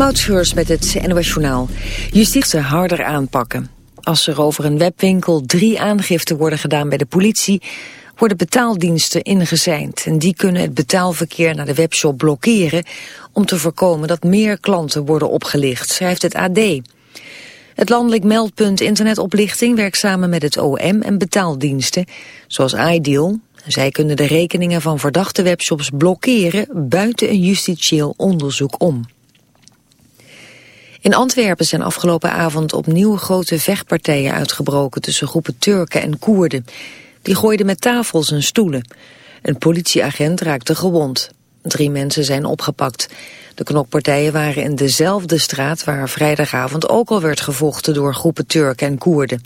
Moutscheurs met het NOS Journaal. Justitie harder aanpakken. Als er over een webwinkel drie aangiften worden gedaan bij de politie... worden betaaldiensten ingezeind. En die kunnen het betaalverkeer naar de webshop blokkeren... om te voorkomen dat meer klanten worden opgelicht, schrijft het AD. Het landelijk meldpunt internetoplichting werkt samen met het OM en betaaldiensten... zoals iDeal, zij kunnen de rekeningen van verdachte webshops blokkeren buiten een justitieel onderzoek om. In Antwerpen zijn afgelopen avond opnieuw grote vechtpartijen uitgebroken tussen groepen Turken en Koerden. Die gooiden met tafels en stoelen. Een politieagent raakte gewond. Drie mensen zijn opgepakt. De knokpartijen waren in dezelfde straat waar vrijdagavond ook al werd gevochten door groepen Turken en Koerden.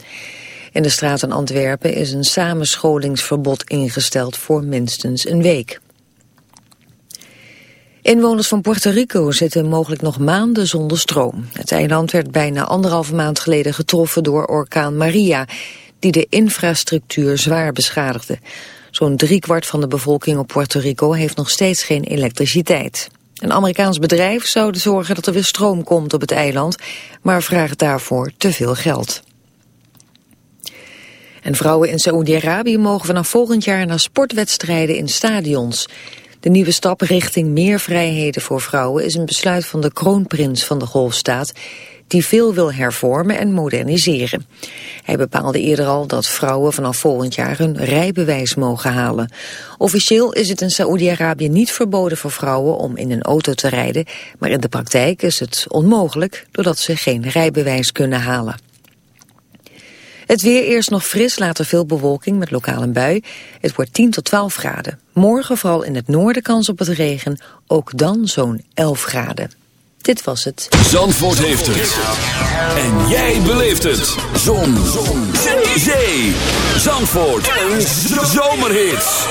In de straat in Antwerpen is een samenscholingsverbod ingesteld voor minstens een week. Inwoners van Puerto Rico zitten mogelijk nog maanden zonder stroom. Het eiland werd bijna anderhalve maand geleden getroffen door orkaan Maria, die de infrastructuur zwaar beschadigde. Zo'n driekwart van de bevolking op Puerto Rico heeft nog steeds geen elektriciteit. Een Amerikaans bedrijf zou zorgen dat er weer stroom komt op het eiland, maar vraagt daarvoor te veel geld. En vrouwen in Saoedi-Arabië mogen vanaf volgend jaar naar sportwedstrijden in stadions. De nieuwe stap richting meer vrijheden voor vrouwen is een besluit van de kroonprins van de golfstaat die veel wil hervormen en moderniseren. Hij bepaalde eerder al dat vrouwen vanaf volgend jaar hun rijbewijs mogen halen. Officieel is het in Saoedi-Arabië niet verboden voor vrouwen om in een auto te rijden, maar in de praktijk is het onmogelijk doordat ze geen rijbewijs kunnen halen. Het weer eerst nog fris, later veel bewolking met lokaal een bui. Het wordt 10 tot 12 graden. Morgen vooral in het noorden kans op het regen. Ook dan zo'n 11 graden. Dit was het. Zandvoort heeft het. En jij beleeft het. Zon. Zon. Zee. Zandvoort. Een zomerhit.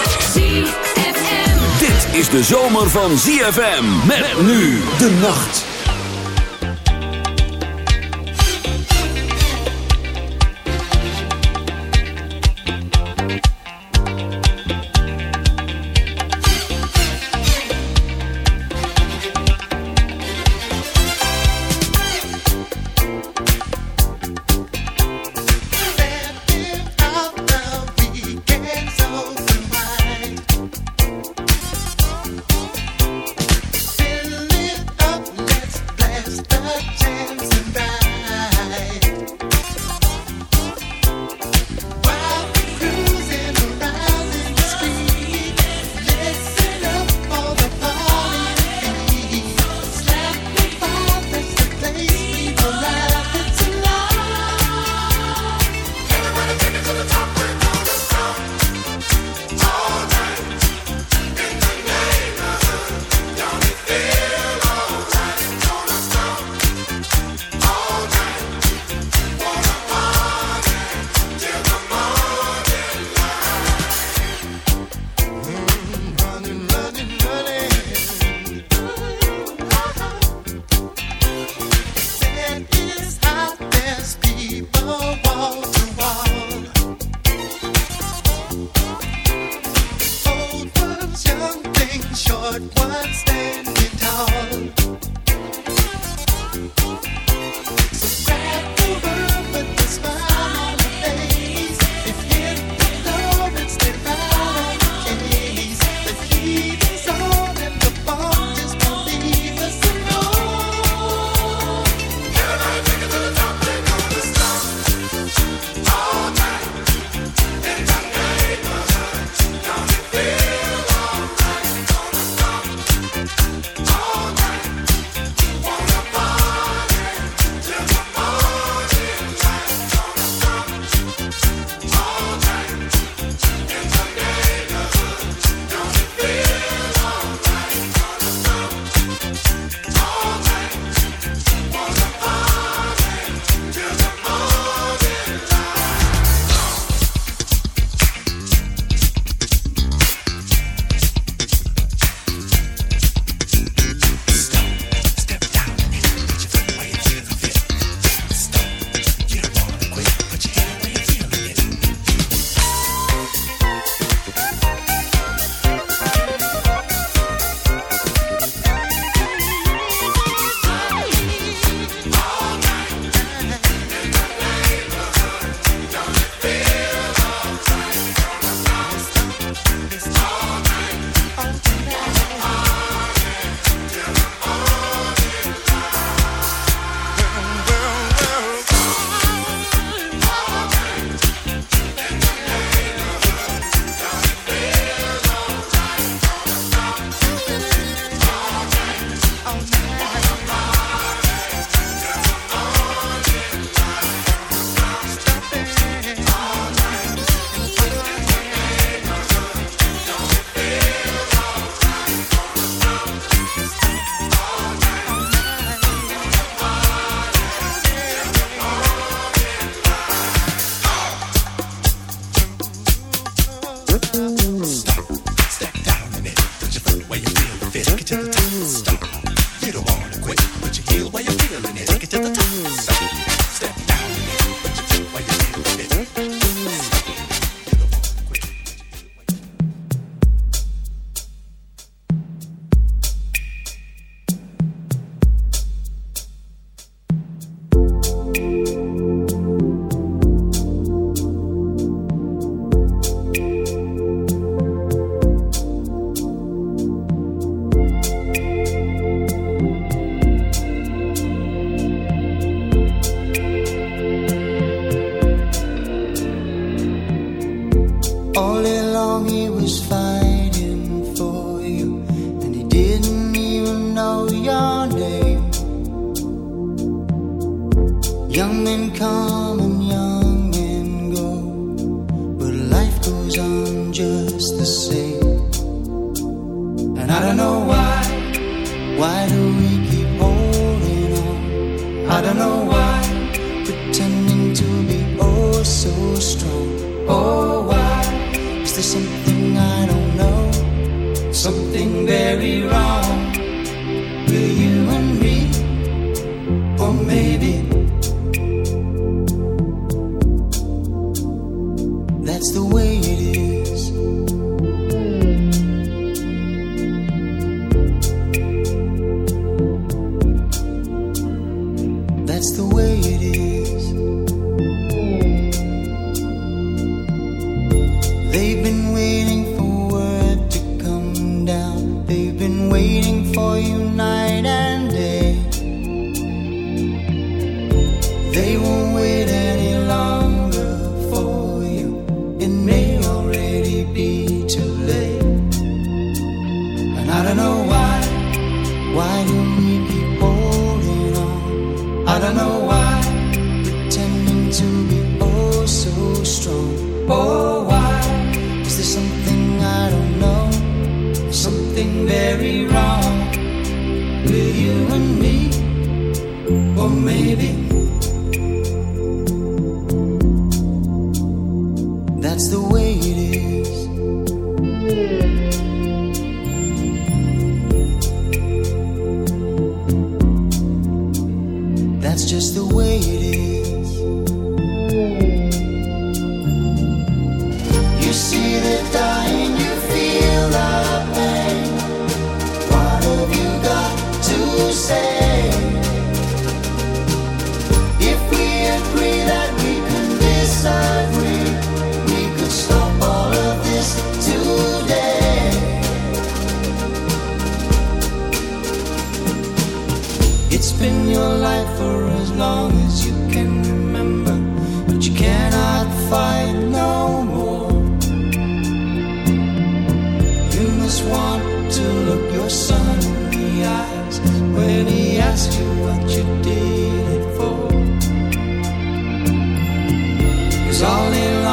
Dit is de zomer van ZFM. Met nu de nacht.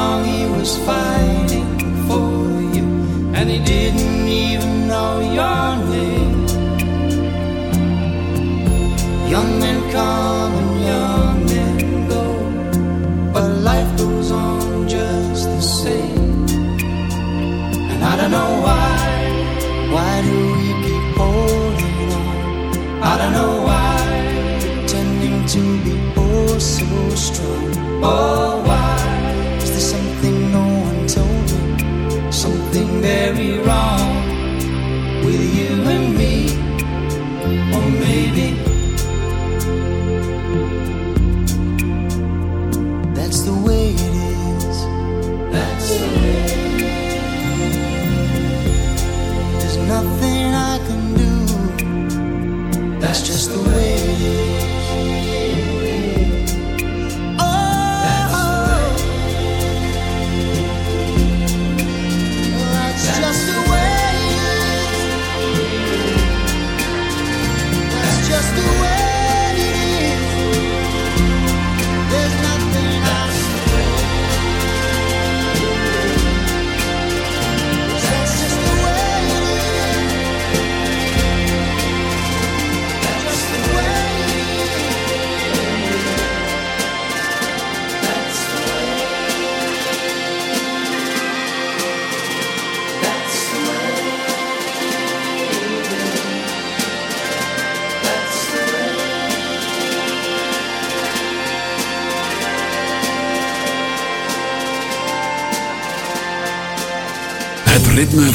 long he was fighting for you, and he didn't even know your name. Young men come and young men go, but life goes on just the same. And I don't know why, why do we keep holding on? I don't know why, pretending to be oh so strong. Oh.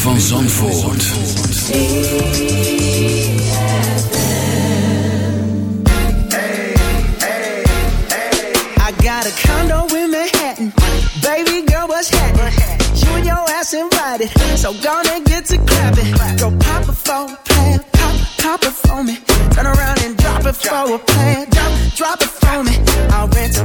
Van Zandvoort. I got a condo in Manhattan. Baby girl, what's happening? You and your ass invited. So gonna get to clapping. Go pop a plan. Pop, pop it for me. Turn around and drop it for a plan. Drop, drop it for me. I'll rent a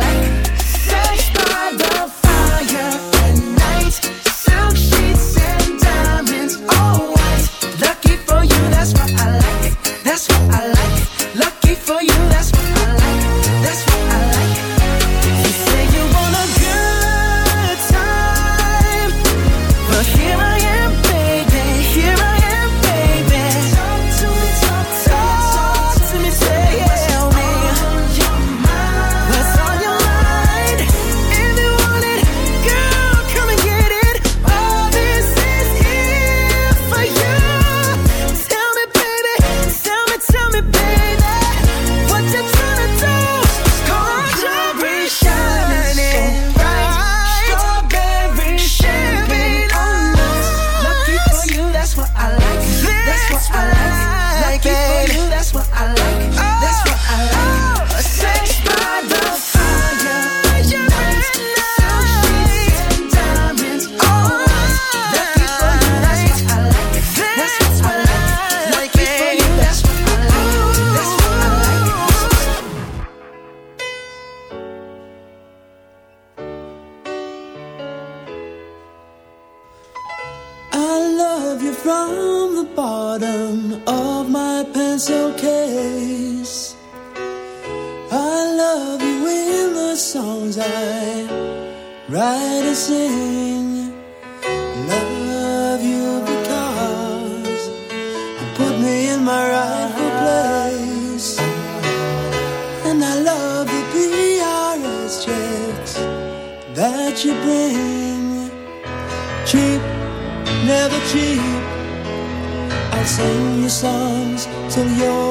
And sing. Love you because you put me in my rightful place. And I love the PRS checks that you bring. Cheap never cheap. I'll sing you songs till you're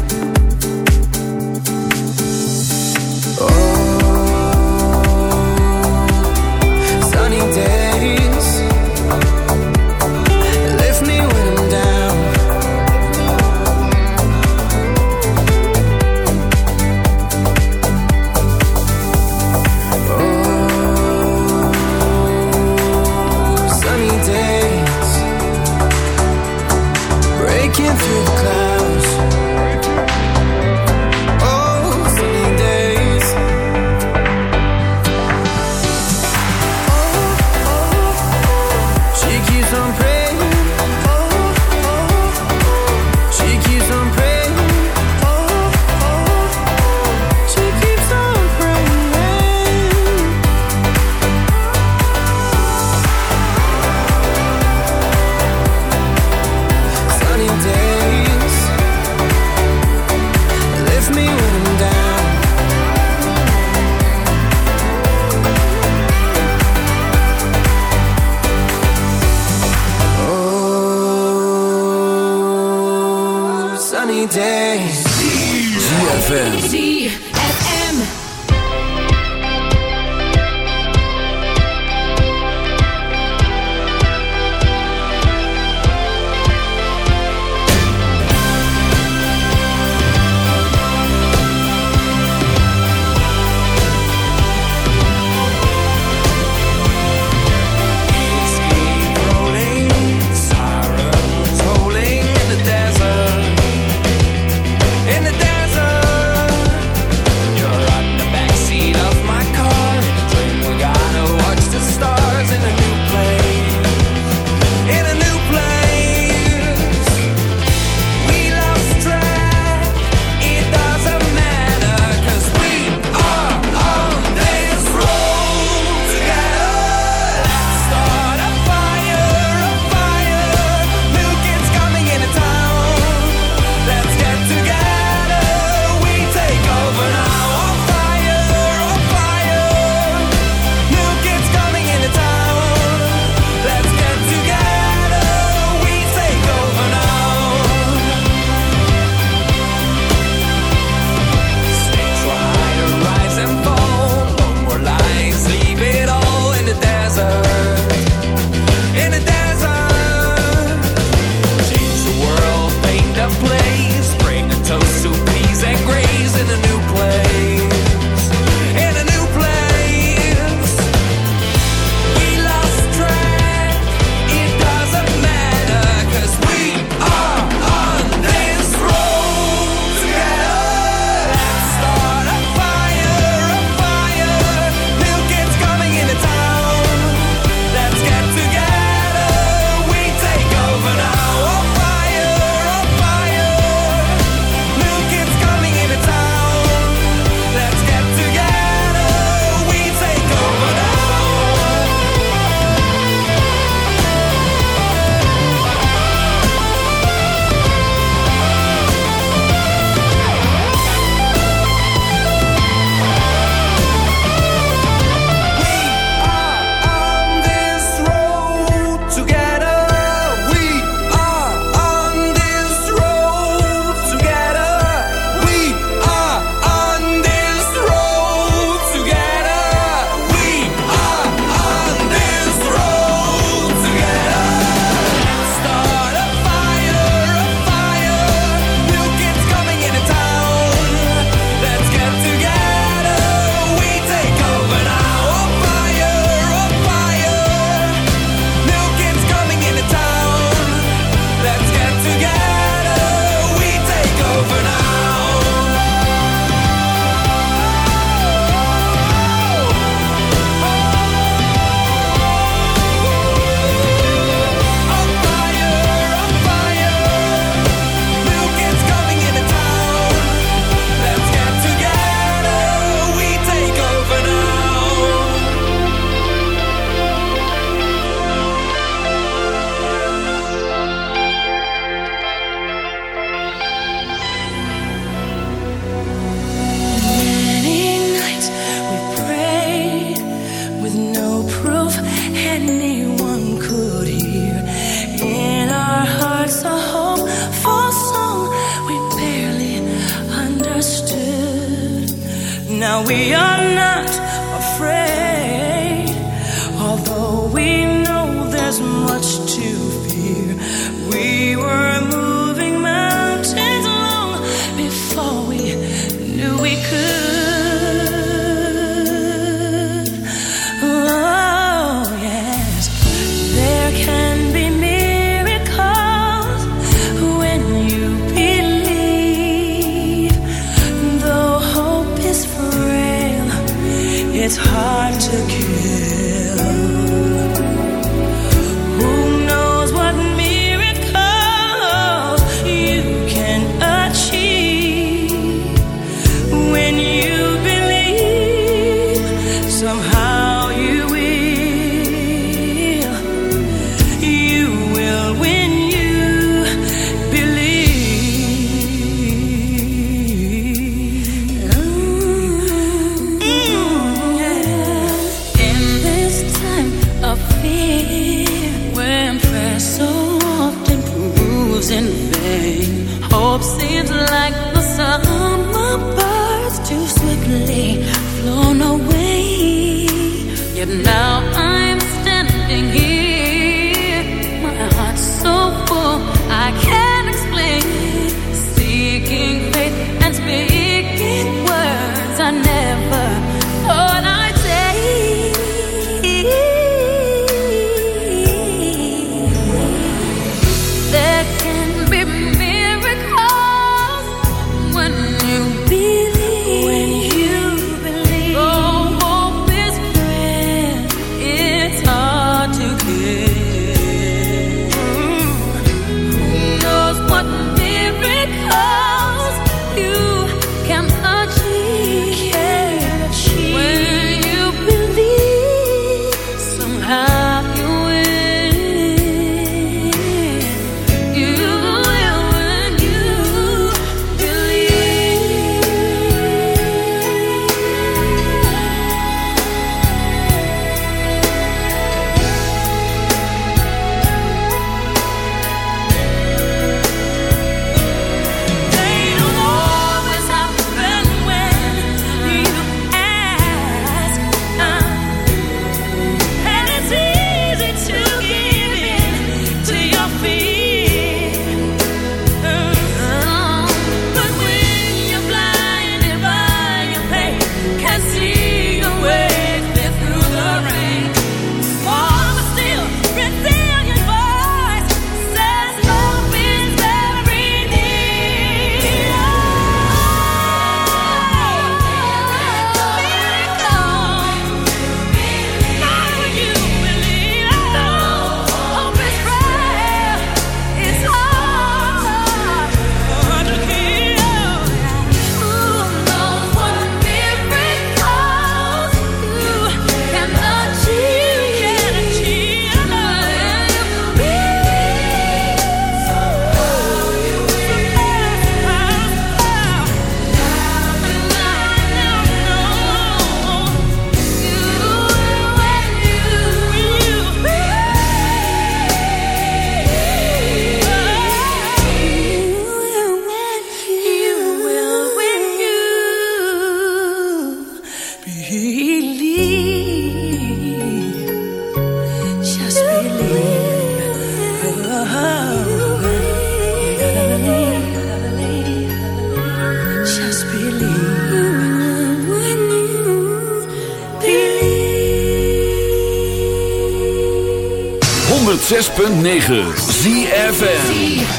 106.9 ZFN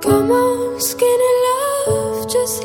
Come on, skinny love, just